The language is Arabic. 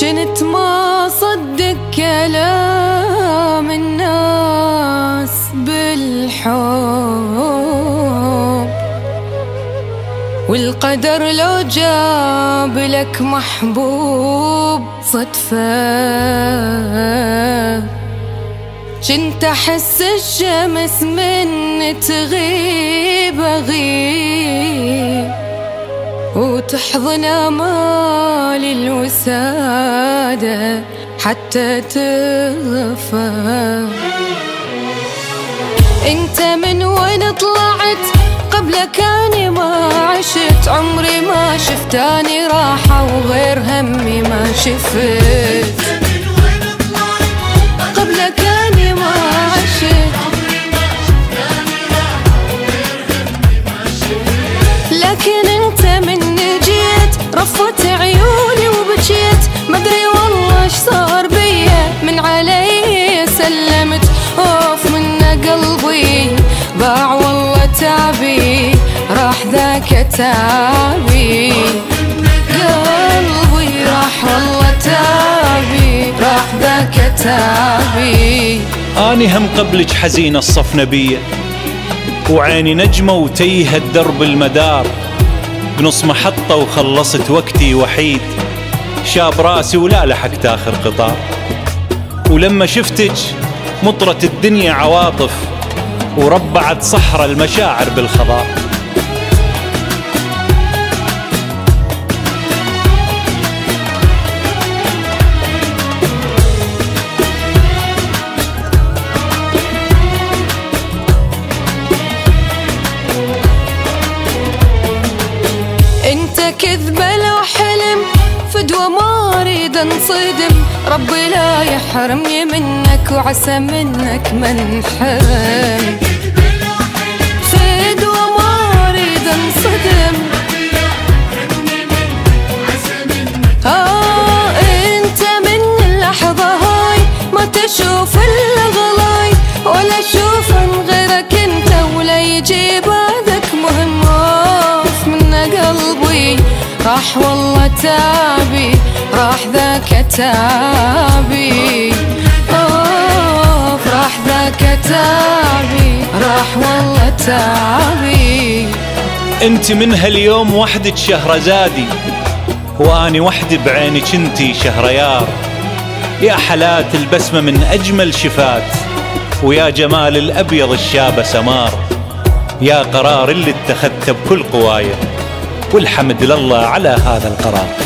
جنت ما صدق كلام الناس بالحب. والقدر لو جاب لك محبوب صدفة. جنت أحس الشمس من تغيب اغيب وتحضن امال الوسادة حتى تغفى. انت من وين طلعت؟ قبلك اني ما عشت عمري ما شفتاني راحة وغير همي ما شفت. تعبي راح ذاك تعبي قلبي راح والله تعبي راح ذاك تعبي آني هم قبلك حزين الصف نبيه وعيني نجمة وتيه الدرب المدار. بنص محطة وخلصت وقتي وحيد. شاب راسي ولا لحقت آخر قطار. ولما شفتك مطرت الدنيا عواطف. وربعت صحراء المشاعر بالخضار. كذبة لو حلم فدوة ما اريد انصدم. ربي لا يحرمني منك وعسى منك من حرم فدوة ما اريد انصدم. آه انت من اللحظة هاي ما تشوف الا غلاي ولا أشوف غيرك انت ولا يجي بعدك مهم. من قلبي راح والله تعبي راح ذاك تعبي أوف راح ذاك تعبي راح والله تعبي. أنت من هاليوم وحدك شهرزادي واني وحدي بعينك انتي شهريار يا حلات البسمة من أجمل شفات ويا جمال الأبيض الشاب سمار. يا قرار اللي اتخذته بكل قوايه والحمد لله على هذا القرار.